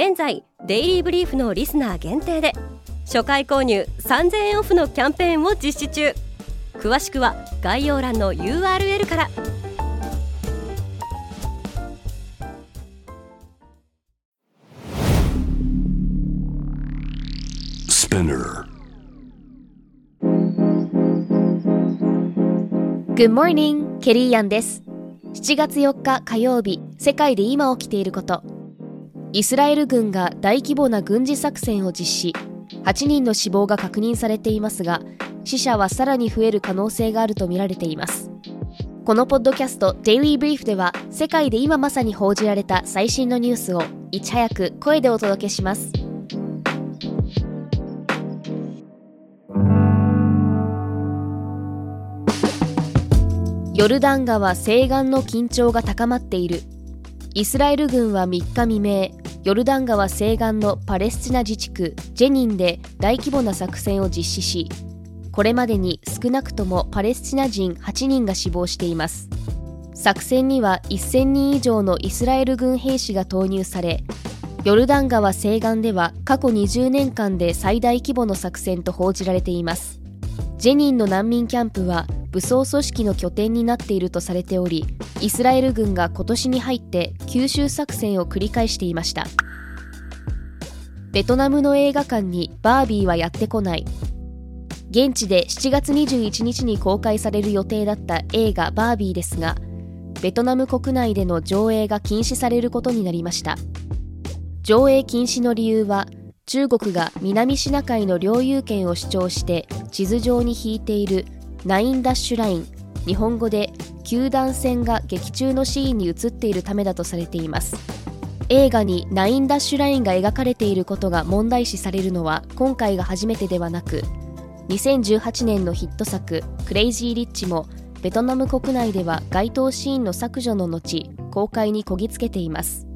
現在デイリーブリーフのリスナー限定で初回購入3000円オフのキャンペーンを実施中詳しくは概要欄の URL からス p i n Good morning! ケリーアンです。7月4日火曜日、世界で今起きていること。イスラエル軍が大規模な軍事作戦を実施。8人の死亡が確認されていますが、死者はさらに増える可能性があるとみられています。このポッドキャスト Daily Brief では、世界で今まさに報じられた最新のニュースをいち早く声でお届けします。ヨルダン川西岸の緊張が高まっているイスラエル軍は3日未明ヨルダン川西岸のパレスチナ自治区ジェニンで大規模な作戦を実施しこれまでに少なくともパレスチナ人8人が死亡しています。作戦には1000人以上のイスラエル軍兵士が投入されヨルダン川西岸では過去20年間で最大規模の作戦と報じられています。ジェニンの難民キャンプは武装組織の拠点になっているとされておりイスラエル軍が今年に入って吸収作戦を繰り返していました。ベトナムの映画館にバービーはやってこない。現地で7月21日に公開される予定だった映画バービーですがベトナム国内での上映が禁止されることになりました。上映禁止の理由は中国が南シナ海の領有権を主張して地図上に引いているナインダッシュライン日本語で球団戦が劇中のシーンに映っているためだとされています。映画にナインダッシュラインが描かれていることが問題視されるのは今回が初めてではなく2018年のヒット作「クレイジー・リッチ」もベトナム国内では該当シーンの削除の後公開にこぎつけています。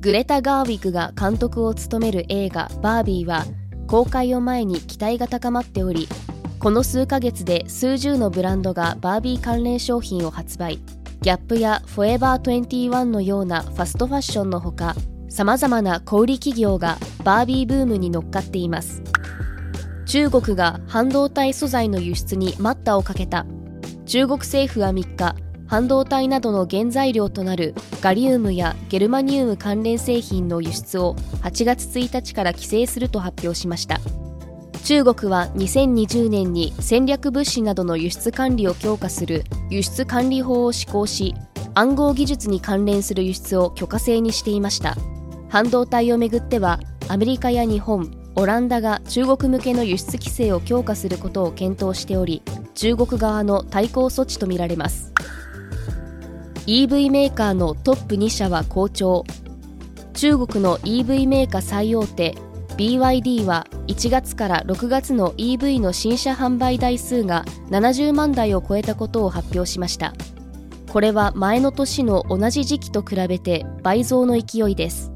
グレタ・ガーウィグが監督を務める映画「バービー」は公開を前に期待が高まっておりこの数ヶ月で数十のブランドがバービー関連商品を発売。ギャップやフォエバー21のようなファストファッションのほかさまざまな小売企業がバービーブームに乗っかっています。中国が半導体素材の輸出に待ったをかけた。中国政府は3日半導体などの原材料となるガリウムやゲルマニウム関連製品の輸出を8月1日から規制すると発表しました。中国は2020年に戦略物資などの輸出管理を強化する輸出管理法を施行し暗号技術に関連する輸出を許可制にしていました。半導体をめぐってはアメリカや日本オランダが中国向けの輸出規制を強化することを検討しており中国側の対抗措置とみられます。EV メーカーのトップ2社は好調。中国の EV メーカー最大手 BYD は1月から6月の EV の新車販売台数が70万台を超えたことを発表しました。これは前の年の同じ時期と比べて倍増の勢いです。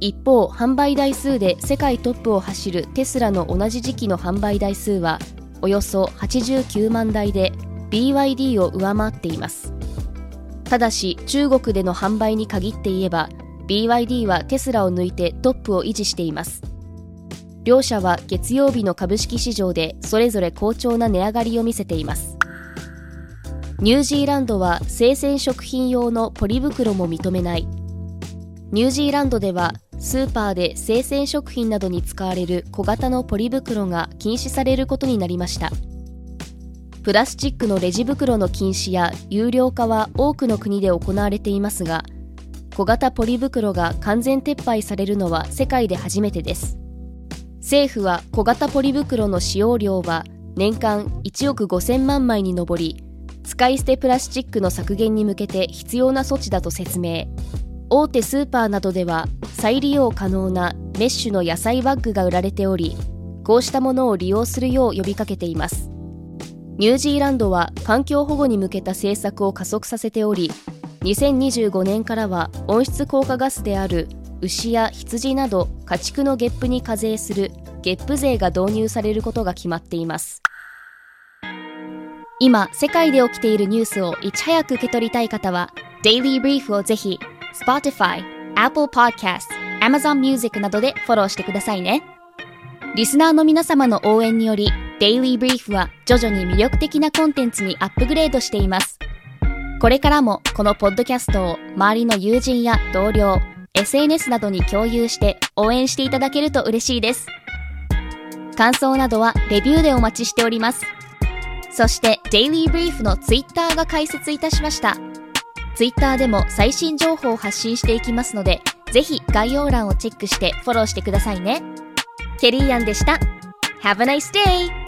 一方販売台数で世界トップを走るテスラの同じ時期の販売台数はおよそ89万台で BYD を上回っています。ただし中国での販売に限って言えば BYD はテスラを抜いてトップを維持しています。両社は月曜日の株式市場でそれぞれ好調な値上がりを見せています。ニュージーランドは生鮮食品用のポリ袋も認めない。ニュージーランドではスーパーで生鮮食品などに使われる小型のポリ袋が禁止されることになりました。プラスチックのレジ袋の禁止や有料化は多くの国で行われていますが小型ポリ袋が完全撤廃されるのは世界で初めてです。政府は小型ポリ袋の使用量は年間1億5000万枚に上り使い捨てプラスチックの削減に向けて必要な措置だと説明。大手スーパーなどでは再利用可能なメッシュの野菜バッグが売られておりこうしたものを利用するよう呼びかけています。ニュージーランドは環境保護に向けた政策を加速させており2025年からは温室効果ガスである牛や羊など家畜のゲップに課税するゲップ税が導入されることが決まっています。今世界で起きているニュースをいち早く受け取りたい方は Daily Brief をぜひ Spotify、Apple Podcast、Amazon Music などでフォローしてくださいね。リスナーの皆様の応援により Daily Brief は徐々に魅力的なコンテンツにアップグレードしています。これからもこのポッドキャストを周りの友人や同僚 SNS などに共有して応援していただけると嬉しいです。感想などはレビューでお待ちしております。そして Daily Brief の Twitter が開設いたしました。Twitter でも最新情報を発信していきますので、ぜひ概要欄をチェックしてフォローしてくださいね。ケリーアンでした。Have a nice day!